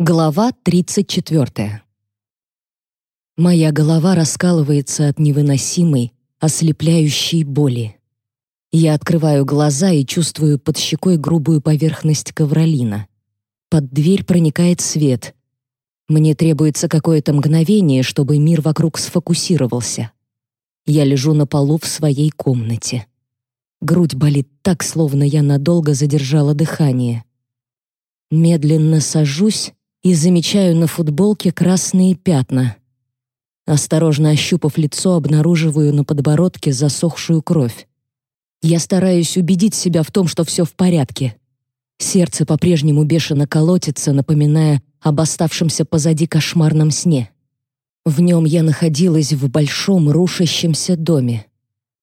Глава 34. Моя голова раскалывается от невыносимой, ослепляющей боли. Я открываю глаза и чувствую под щекой грубую поверхность ковролина. Под дверь проникает свет. Мне требуется какое-то мгновение, чтобы мир вокруг сфокусировался. Я лежу на полу в своей комнате. Грудь болит так, словно я надолго задержала дыхание. Медленно сажусь и замечаю на футболке красные пятна. Осторожно ощупав лицо, обнаруживаю на подбородке засохшую кровь. Я стараюсь убедить себя в том, что все в порядке. Сердце по-прежнему бешено колотится, напоминая об оставшемся позади кошмарном сне. В нем я находилась в большом рушащемся доме.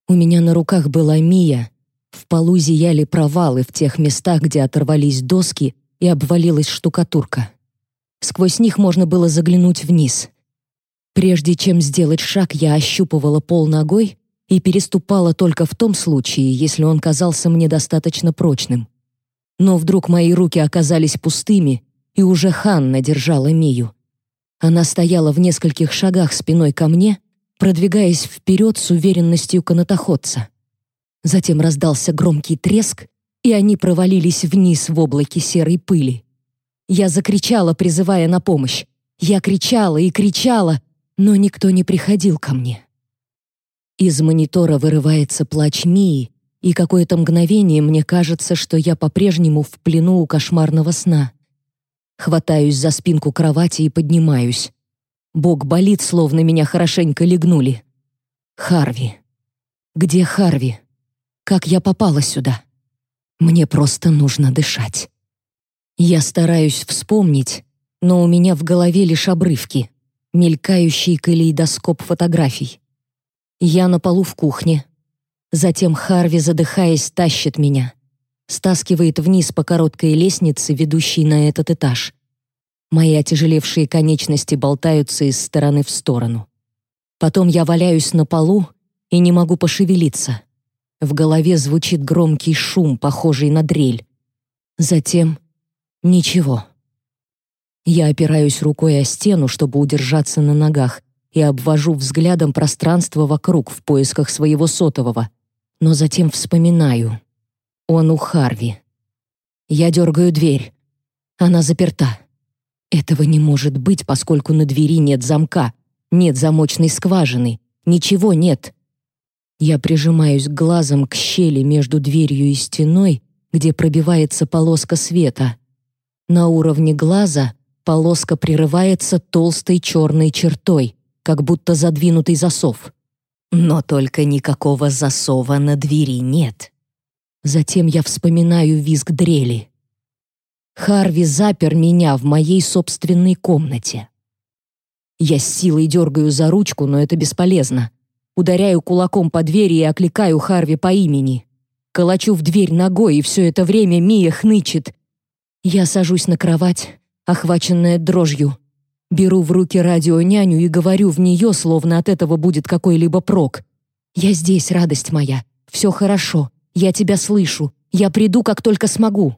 У меня на руках была Мия. В полу зияли провалы в тех местах, где оторвались доски и обвалилась штукатурка. Сквозь них можно было заглянуть вниз. Прежде чем сделать шаг, я ощупывала пол ногой и переступала только в том случае, если он казался мне достаточно прочным. Но вдруг мои руки оказались пустыми, и уже Ханна держала Мию. Она стояла в нескольких шагах спиной ко мне, продвигаясь вперед с уверенностью канатоходца. Затем раздался громкий треск, и они провалились вниз в облаке серой пыли. Я закричала, призывая на помощь. Я кричала и кричала, но никто не приходил ко мне. Из монитора вырывается плач Мии, и какое-то мгновение мне кажется, что я по-прежнему в плену у кошмарного сна. Хватаюсь за спинку кровати и поднимаюсь. Бок болит, словно меня хорошенько легнули. Харви. Где Харви? Как я попала сюда? Мне просто нужно дышать. Я стараюсь вспомнить, но у меня в голове лишь обрывки, мелькающий калейдоскоп фотографий. Я на полу в кухне. Затем Харви, задыхаясь, тащит меня. Стаскивает вниз по короткой лестнице, ведущей на этот этаж. Мои отяжелевшие конечности болтаются из стороны в сторону. Потом я валяюсь на полу и не могу пошевелиться. В голове звучит громкий шум, похожий на дрель. Затем Ничего. Я опираюсь рукой о стену, чтобы удержаться на ногах, и обвожу взглядом пространство вокруг в поисках своего сотового. Но затем вспоминаю. Он у Харви. Я дергаю дверь. Она заперта. Этого не может быть, поскольку на двери нет замка, нет замочной скважины, ничего нет. Я прижимаюсь глазом к щели между дверью и стеной, где пробивается полоска света. На уровне глаза полоска прерывается толстой черной чертой, как будто задвинутый засов. Но только никакого засова на двери нет. Затем я вспоминаю визг дрели. Харви запер меня в моей собственной комнате. Я с силой дергаю за ручку, но это бесполезно. Ударяю кулаком по двери и окликаю Харви по имени. Колочу в дверь ногой, и все это время Мия хнычет. Я сажусь на кровать, охваченная дрожью. Беру в руки радионяню и говорю в нее, словно от этого будет какой-либо прок. «Я здесь, радость моя. Все хорошо. Я тебя слышу. Я приду, как только смогу».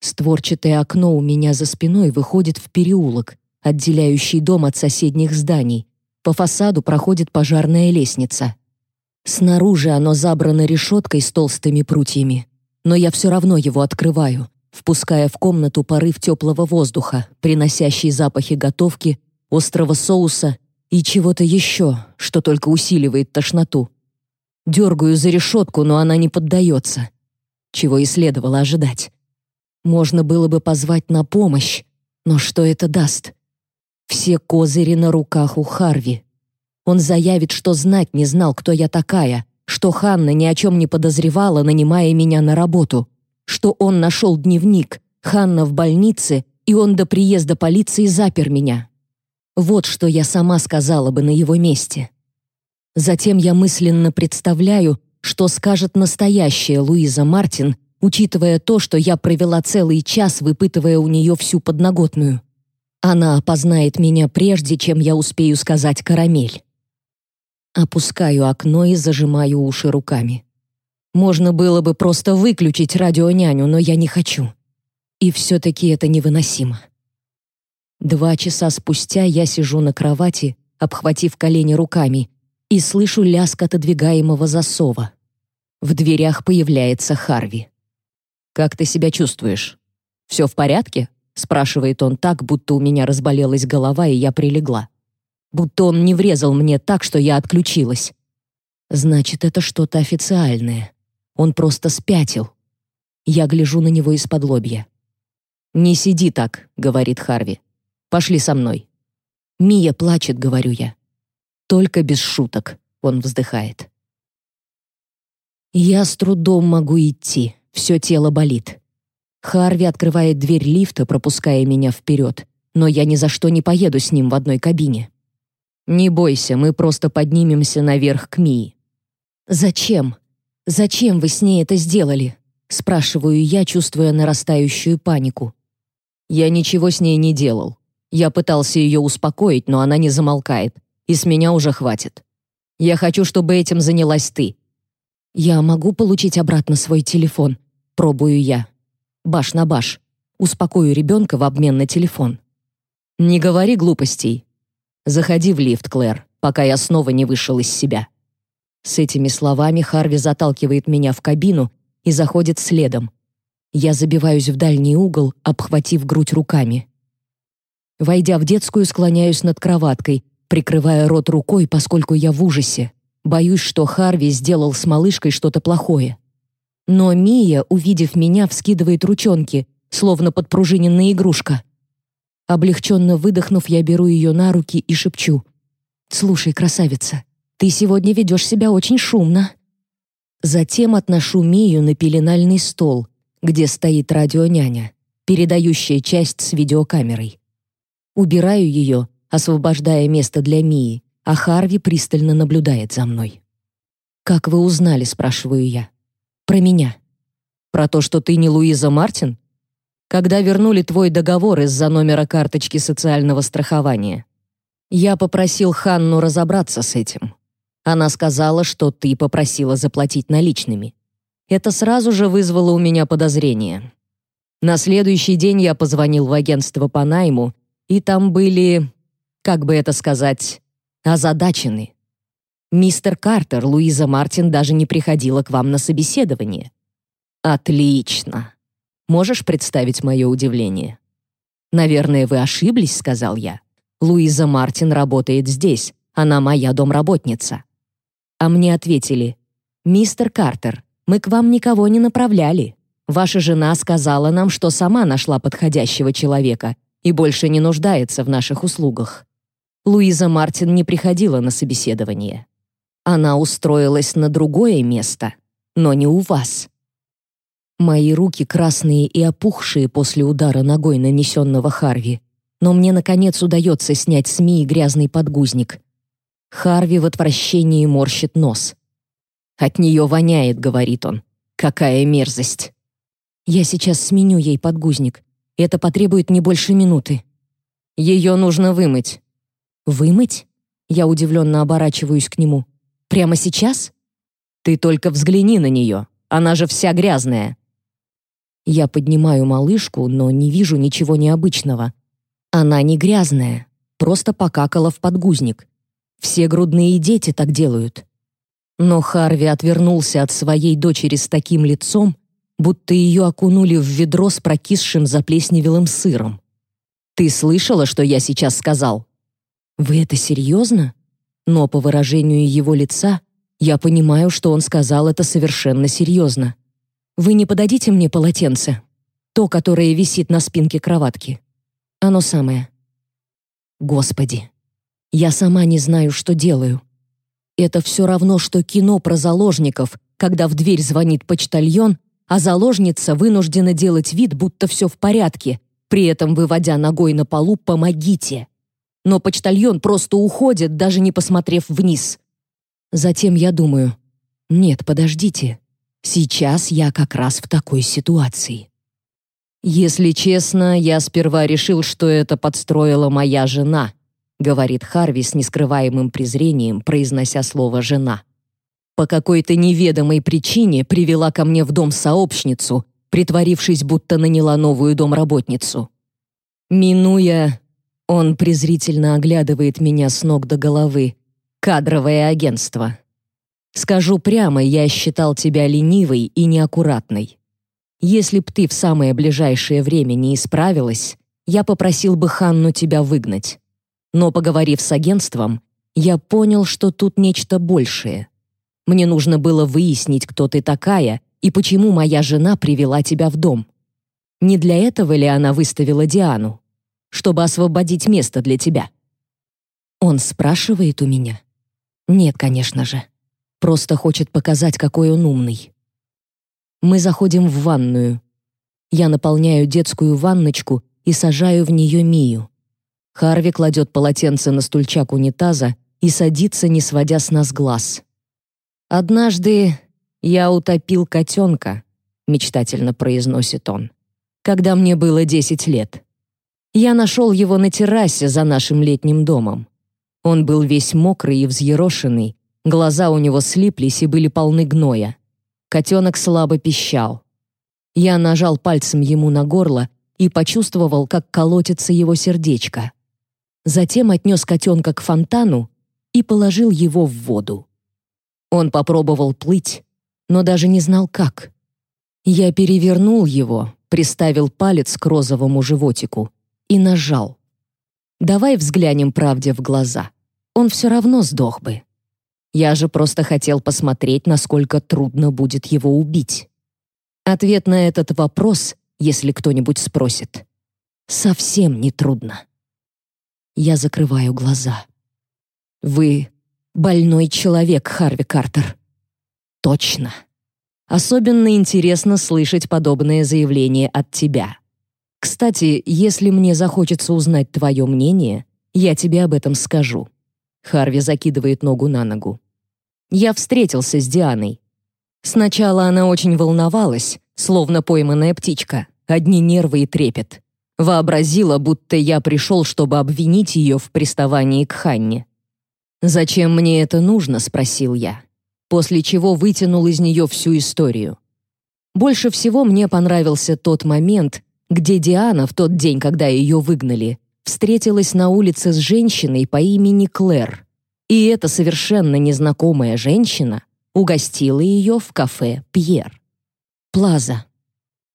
Створчатое окно у меня за спиной выходит в переулок, отделяющий дом от соседних зданий. По фасаду проходит пожарная лестница. Снаружи оно забрано решеткой с толстыми прутьями, но я все равно его открываю впуская в комнату порыв теплого воздуха, приносящий запахи готовки, острого соуса и чего-то еще, что только усиливает тошноту. Дергаю за решетку, но она не поддается. Чего и следовало ожидать. Можно было бы позвать на помощь, но что это даст? Все козыри на руках у Харви. Он заявит, что знать не знал, кто я такая, что Ханна ни о чем не подозревала, нанимая меня на работу что он нашел дневник, Ханна в больнице, и он до приезда полиции запер меня. Вот что я сама сказала бы на его месте. Затем я мысленно представляю, что скажет настоящая Луиза Мартин, учитывая то, что я провела целый час, выпытывая у нее всю подноготную. Она опознает меня прежде, чем я успею сказать «карамель». Опускаю окно и зажимаю уши руками. Можно было бы просто выключить радионяню, но я не хочу. И все-таки это невыносимо. Два часа спустя я сижу на кровати, обхватив колени руками, и слышу лязг отодвигаемого засова. В дверях появляется Харви. «Как ты себя чувствуешь? Все в порядке?» — спрашивает он так, будто у меня разболелась голова, и я прилегла. Будто он не врезал мне так, что я отключилась. Значит, это что-то официальное. Он просто спятил. Я гляжу на него из-под лобья. «Не сиди так», — говорит Харви. «Пошли со мной». «Мия плачет», — говорю я. «Только без шуток», — он вздыхает. Я с трудом могу идти, все тело болит. Харви открывает дверь лифта, пропуская меня вперед, но я ни за что не поеду с ним в одной кабине. «Не бойся, мы просто поднимемся наверх к Мии». «Зачем? Зачем вы с ней это сделали?» спрашиваю я, чувствуя нарастающую панику. Я ничего с ней не делал. Я пытался ее успокоить, но она не замолкает, и с меня уже хватит. Я хочу, чтобы этим занялась ты. Я могу получить обратно свой телефон, пробую я. Баш на баш. Успокою ребенка в обмен на телефон. Не говори глупостей. Заходи в лифт, Клэр, пока я снова не вышел из себя. С этими словами Харви заталкивает меня в кабину и заходит следом. Я забиваюсь в дальний угол, обхватив грудь руками. Войдя в детскую, склоняюсь над кроваткой, прикрывая рот рукой, поскольку я в ужасе. Боюсь, что Харви сделал с малышкой что-то плохое. Но Мия, увидев меня, вскидывает ручонки, словно подпружиненная игрушка. Облегченно выдохнув, я беру ее на руки и шепчу. «Слушай, красавица, ты сегодня ведешь себя очень шумно». Затем отношу Мию на пеленальный стол, где стоит радионяня, передающая часть с видеокамерой. Убираю ее, освобождая место для Мии, а Харви пристально наблюдает за мной. «Как вы узнали?» — спрашиваю я. «Про меня». «Про то, что ты не Луиза Мартин?» «Когда вернули твой договор из-за номера карточки социального страхования?» «Я попросил Ханну разобраться с этим. Она сказала, что ты попросила заплатить наличными. Это сразу же вызвало у меня подозрение. На следующий день я позвонил в агентство по найму, и там были, как бы это сказать, озадачены. Мистер Картер, Луиза Мартин даже не приходила к вам на собеседование. Отлично. Можешь представить мое удивление? Наверное, вы ошиблись, сказал я. Луиза Мартин работает здесь. Она моя домработница. А мне ответили, «Мистер Картер, мы к вам никого не направляли. Ваша жена сказала нам, что сама нашла подходящего человека и больше не нуждается в наших услугах». Луиза Мартин не приходила на собеседование. Она устроилась на другое место, но не у вас. Мои руки красные и опухшие после удара ногой нанесенного Харви, но мне, наконец, удается снять с Мии грязный подгузник — Харви в отвращении морщит нос. «От нее воняет», — говорит он. «Какая мерзость!» «Я сейчас сменю ей подгузник. Это потребует не больше минуты». «Ее нужно вымыть». «Вымыть?» Я удивленно оборачиваюсь к нему. «Прямо сейчас?» «Ты только взгляни на нее. Она же вся грязная». Я поднимаю малышку, но не вижу ничего необычного. Она не грязная, просто покакала в подгузник. Все грудные дети так делают. Но Харви отвернулся от своей дочери с таким лицом, будто ее окунули в ведро с прокисшим заплесневелым сыром. «Ты слышала, что я сейчас сказал?» «Вы это серьезно?» Но по выражению его лица я понимаю, что он сказал это совершенно серьезно. «Вы не подадите мне полотенце? То, которое висит на спинке кроватки. Оно самое». Господи, я сама не знаю, что делаю. Это все равно, что кино про заложников, когда в дверь звонит почтальон, а заложница вынуждена делать вид, будто все в порядке, при этом выводя ногой на полу «помогите». Но почтальон просто уходит, даже не посмотрев вниз. Затем я думаю, нет, подождите, сейчас я как раз в такой ситуации. Если честно, я сперва решил, что это подстроила моя жена — говорит Харви с нескрываемым презрением, произнося слово «жена». По какой-то неведомой причине привела ко мне в дом сообщницу, притворившись, будто наняла новую домработницу. Минуя... Он презрительно оглядывает меня с ног до головы. Кадровое агентство. Скажу прямо, я считал тебя ленивой и неаккуратной. Если б ты в самое ближайшее время не исправилась, я попросил бы Ханну тебя выгнать. Но поговорив с агентством, я понял, что тут нечто большее. Мне нужно было выяснить, кто ты такая и почему моя жена привела тебя в дом. Не для этого ли она выставила Диану? Чтобы освободить место для тебя. Он спрашивает у меня. Нет, конечно же. Просто хочет показать, какой он умный. Мы заходим в ванную. Я наполняю детскую ванночку и сажаю в нее Мию. Харви кладет полотенце на стульчак унитаза и садится, не сводя с нас глаз. «Однажды я утопил котенка», — мечтательно произносит он, «когда мне было десять лет. Я нашел его на террасе за нашим летним домом. Он был весь мокрый и взъерошенный, Глаза у него слиплись и были полны гноя. Котенок слабо пищал. Я нажал пальцем ему на горло и почувствовал, как колотится его сердечко. Затем отнес котенка к фонтану и положил его в воду. Он попробовал плыть, но даже не знал как. Я перевернул его, приставил палец к розовому животику и нажал. Давай взглянем правде в глаза. Он все равно сдох бы. Я же просто хотел посмотреть, насколько трудно будет его убить. Ответ на этот вопрос, если кто-нибудь спросит, совсем не трудно. Я закрываю глаза. Вы больной человек, Харви Картер. Точно. Особенно интересно слышать подобное заявление от тебя. Кстати, если мне захочется узнать твое мнение, я тебе об этом скажу. Харви закидывает ногу на ногу. Я встретился с Дианой. Сначала она очень волновалась, словно пойманная птичка, одни нервы и трепет. Вообразила, будто я пришел, чтобы обвинить ее в приставании к Ханне. «Зачем мне это нужно?» — спросил я, после чего вытянул из нее всю историю. Больше всего мне понравился тот момент, где Диана в тот день, когда ее выгнали, встретилась на улице с женщиной по имени Клэр. И эта совершенно незнакомая женщина угостила ее в кафе «Пьер». «Плаза».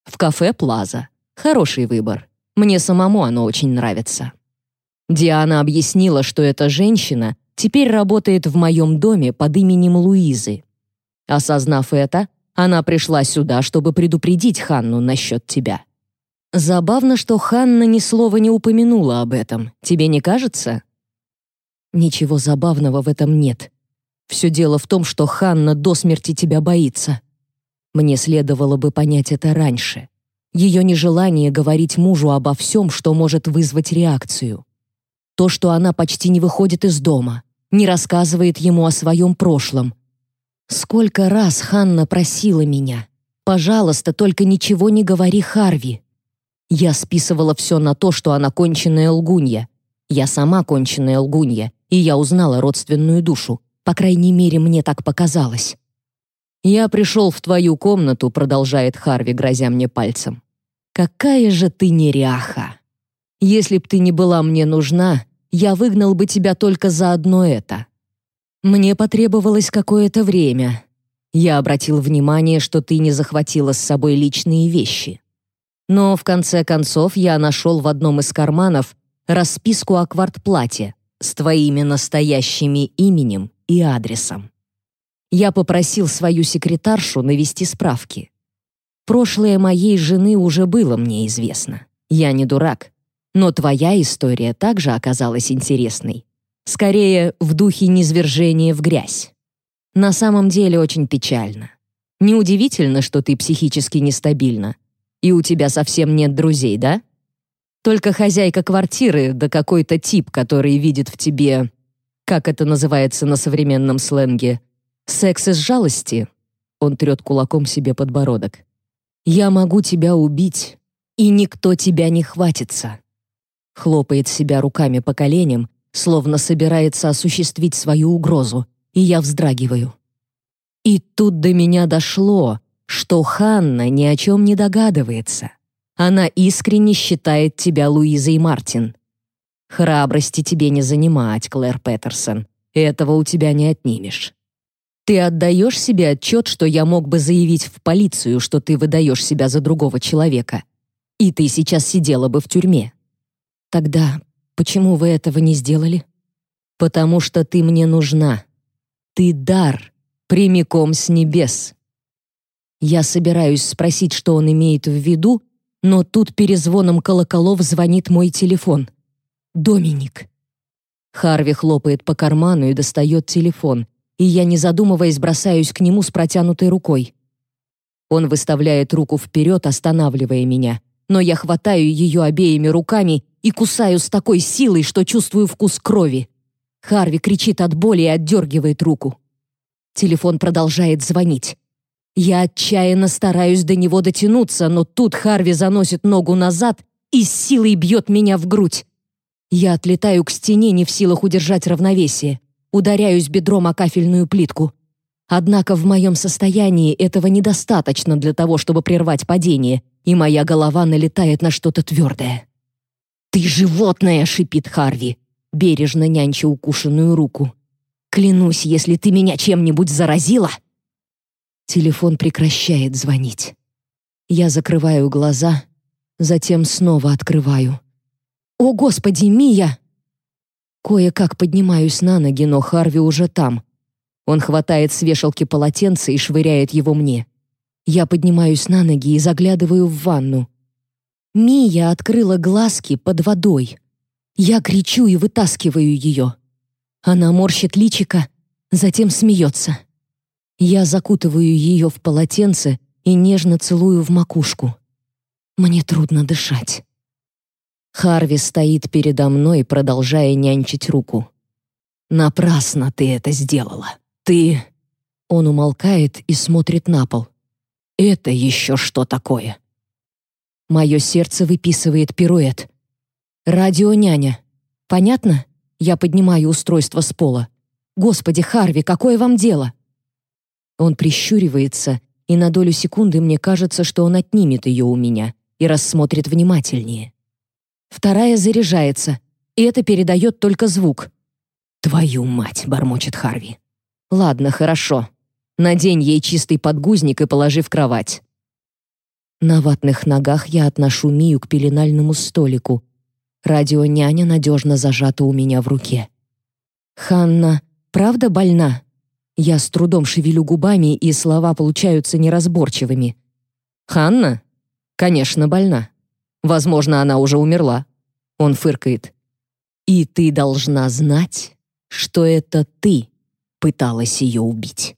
В кафе «Плаза». Хороший выбор. Мне самому оно очень нравится. Диана объяснила, что эта женщина теперь работает в моем доме под именем Луизы. Осознав это, она пришла сюда, чтобы предупредить Ханну насчет тебя. Забавно, что Ханна ни слова не упомянула об этом. Тебе не кажется? Ничего забавного в этом нет. Все дело в том, что Ханна до смерти тебя боится. Мне следовало бы понять это раньше. Ее нежелание говорить мужу обо всем, что может вызвать реакцию. То, что она почти не выходит из дома, не рассказывает ему о своем прошлом. Сколько раз Ханна просила меня, «Пожалуйста, только ничего не говори Харви». Я списывала все на то, что она конченная лгунья. Я сама конченная лгунья, и я узнала родственную душу. По крайней мере, мне так показалось. «Я пришел в твою комнату», — продолжает Харви, грозя мне пальцем. «Какая же ты неряха! Если б ты не была мне нужна, я выгнал бы тебя только за одно это. Мне потребовалось какое-то время. Я обратил внимание, что ты не захватила с собой личные вещи. Но в конце концов я нашел в одном из карманов расписку о квартплате с твоими настоящими именем и адресом. Я попросил свою секретаршу навести справки. Прошлое моей жены уже было мне известно. Я не дурак. Но твоя история также оказалась интересной. Скорее, в духе низвержения в грязь. На самом деле очень печально. Неудивительно, что ты психически нестабильна, и у тебя совсем нет друзей, да? Только хозяйка квартиры, да какой-то тип, который видит в тебе, как это называется на современном сленге, секс из жалости. Он трет кулаком себе подбородок. Я могу тебя убить, и никто тебя не хватится. Хлопает себя руками по коленям, словно собирается осуществить свою угрозу, и я вздрагиваю. И тут до меня дошло, что Ханна ни о чем не догадывается. Она искренне считает тебя Луизой Мартин. Храбрости тебе не занимать, Клэр Петерсон. Этого у тебя не отнимешь. Ты отдаешь себе отчет, что я мог бы заявить в полицию, что ты выдаешь себя за другого человека, и ты сейчас сидела бы в тюрьме. Тогда почему вы этого не сделали? Потому что ты мне нужна. Ты дар, прямиком с небес. Я собираюсь спросить, что он имеет в виду, но тут перезвоном колоколов звонит мой телефон. Доминик. Харви хлопает по карману и достает телефон, и я, не задумываясь, бросаюсь к нему с протянутой рукой. Он выставляет руку вперед, останавливая меня, но я хватаю ее обеими руками и кусаю с такой силой, что чувствую вкус крови. Харви кричит от боли и отдергивает руку. Телефон продолжает звонить. Я отчаянно стараюсь до него дотянуться, но тут Харви заносит ногу назад и с силой бьет меня в грудь. Я отлетаю к стене, не в силах удержать равновесие. Ударяюсь бедром о кафельную плитку. Однако в моем состоянии этого недостаточно для того, чтобы прервать падение, и моя голова налетает на что-то твердое. «Ты животное!» — шипит Харви, бережно нянча укушенную руку. «Клянусь, если ты меня чем-нибудь заразила...» Телефон прекращает звонить. Я закрываю глаза, затем снова открываю. «О, Господи, Мия!» Кое-как поднимаюсь на ноги, но Харви уже там. Он хватает с вешалки полотенце и швыряет его мне. Я поднимаюсь на ноги и заглядываю в ванну. Мия открыла глазки под водой. Я кричу и вытаскиваю ее. Она морщит личико, затем смеется. Я закутываю ее в полотенце и нежно целую в макушку. Мне трудно дышать. Харви стоит передо мной, продолжая нянчить руку. «Напрасно ты это сделала. Ты...» Он умолкает и смотрит на пол. «Это еще что такое?» Мое сердце выписывает пируэт. «Радио-няня. Понятно?» Я поднимаю устройство с пола. «Господи, Харви, какое вам дело?» Он прищуривается, и на долю секунды мне кажется, что он отнимет ее у меня и рассмотрит внимательнее. Вторая заряжается, и это передает только звук. «Твою мать!» — бормочет Харви. «Ладно, хорошо. Надень ей чистый подгузник и положи в кровать». На ватных ногах я отношу Мию к пеленальному столику. Радио-няня надежно зажата у меня в руке. «Ханна, правда больна?» Я с трудом шевелю губами, и слова получаются неразборчивыми. «Ханна? Конечно, больна. Возможно, она уже умерла». Он фыркает. «И ты должна знать, что это ты пыталась ее убить».